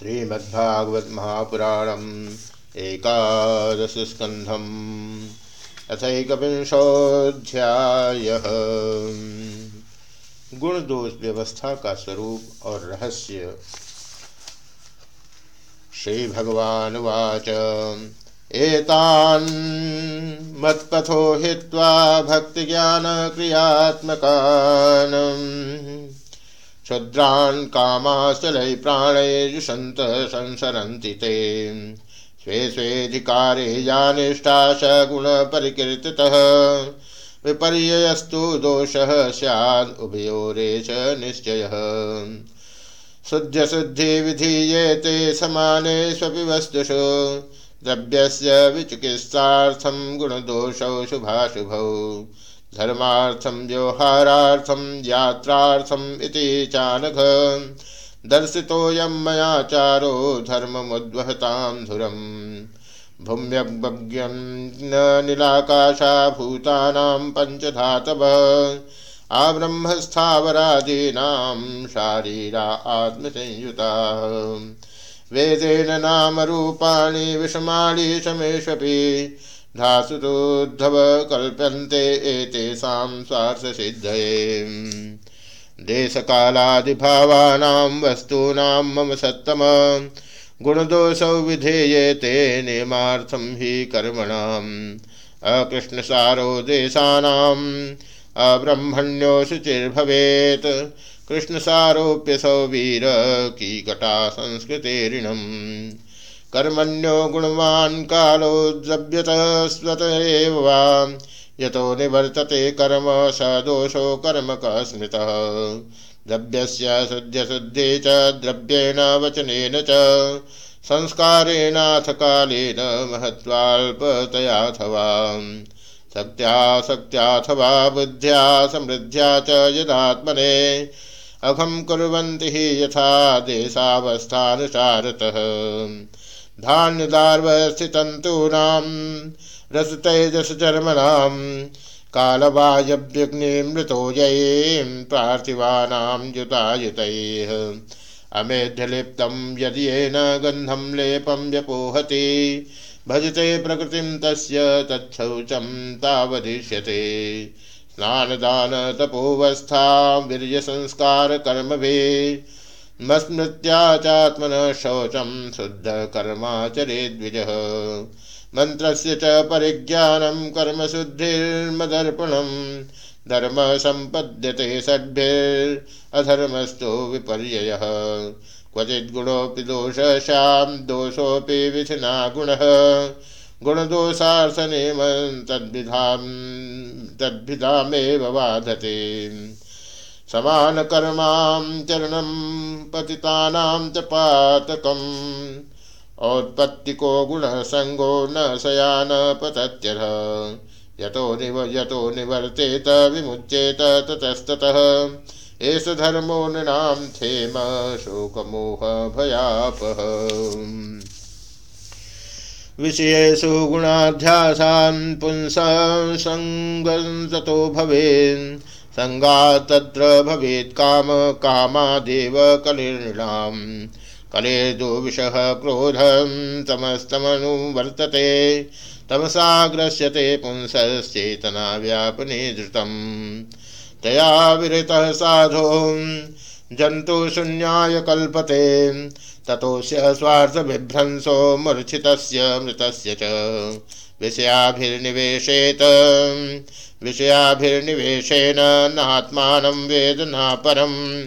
श्रीमद्भागवत महापुराणम एकादश स्कंधम अथकविंशोध्याय गुण दोष व्यवस्था का स्वरूप और रहस्य। श्री भगवान वाच एतान् मत्पथो भक्ति ज्ञान क्रियात्मकान् क्षुद्रान् कामाचलै प्राणैर्युषन्त संसरन्ति ते। स्वे स्वेधिकारे यानिष्ठा स गुणपरिकीर्तितः। विपर्ययस्तु दोषः स्यात् उभयोरेश निश्चयः। शुद्ध्यशुद्धि विधीयेते समानेष्वपि वस्तुषु द्रव्यस्य विचिकित्सार्थं गुणदोषौ शुभाशुभौ। धर्मार्थम व्यवहारार्थम यात्रार्थम इति चानघ। दर्शितोऽयं मयाचारो धर्ममुद्वहतां धुरम् भूम्यग्भग्यं न नीलाकाशा भूतानां पञ्चधातवः। आब्रह्मस्थावरादीनां शारीरा आत्मसंयुता। वेदेन नामरूपाणि विषमाणि शमेष्वपि धासुरोद्धव कल्प्यन्ते एतेषां स्वार्थसिद्धये। देशकालादिभावानां वस्तूनां मम सत्तम। गुणदोषौ विधेयेते नियमार्थं हि कर्मणाम्। अकृष्णसारो देशानाम्, अब्रह्मण्यो शुचिर्भवेत्। कृष्णसारोप्यसौ वीर, कीकटा संस्कृतेरिणम्। कर्मण्यो गुणवान् कालो द्रव्यतः स्वत यतो निवर्तते कर्म स दोषो कर्म स्मृतः। द्रव्यस्य शुद्ध्यशुद्धे च, द्रव्येण वचनेन च। संस्कारेणाथ कालेन महत्त्वाल्पतयाथवा सत्या सत्याथवा बुद्ध्या समृद्ध्या च यदात्मने। अघं कुर्वन्ति हि यथा देशावस्थानुसारतः। धान्यदार्वस्थितन्तूनां रसतेजसचर्मणां कालवायव्यग्निमृतो यैं पार्थिवानां युतायुतैः। अमेध्यलिप्तं यदि येन गन्धं लेपं व्यपोहति, भजते प्रकृतिं तस्य तच्छौचं तावधिष्यते स्नानदानतपोवस्था वीर्यसंस्कारकर्मभिः मस्मृत्या चात्मन शौचं शुद्धकर्माचरेद्विजः। मन्त्रस्य च कर्म कर्मशुद्धिर्मदर्पणं धर्म सम्पद्यते षड्भिरधर्मस्थो विपर्ययः क्वचिद्गुणोऽपि दोषशां, दोषोऽपि विधिना गुणः। गुणदोषार्थनेमं तद्विधां तद्भिधामेव बाधते समानकर्मां चरणं पतितानां च पातकम्। औत्पत्तिको गुणसङ्गो न शयान पतत्यथ यतो निव, यतो निवर्तेत, विमुच्येत ततस्ततः। एष धर्मो नृणां क्षेम शोकमोहभयापः विषयेषु गुणाध्यासान् पुंसः सङ्गं ततो भवेन्। संगा तत्र भवेत् काम कामादेव कलिर्णाम कलेर्दुविषः क्रोधं तमस्तमनुवर्तते तमसा ग्रस्यते पुंसश्चेतना व्यापने धृतम्। तया विरतः साधो जन्तुशून्याय कल्पते। ततोऽस्य स्वार्थविभ्रंसो मूर्छितस्य मृतस्य च। विषयाभिर्निवेशेत। विषयाभिर्निवेशेन नात्मानं वेद न परं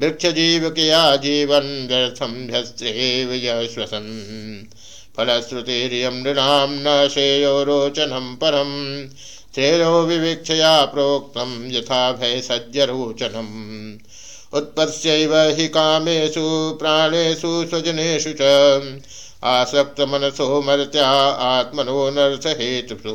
वृक्षजीवकया जीवन् व्यर्थं ह्यस्त्रेव यश्वसन्। फलश्रुतिरियं नृणां न श्रेयो रोचनं परं श्रेयो विवीक्षया प्रोक्तं यथा भयसज्जरोचनम् उत्पत्स्यैव हि कामेषु प्राणेशु स्वजनेषु च। आसक्तमनसो मर्त्या आत्मनो नर्थहेतुषु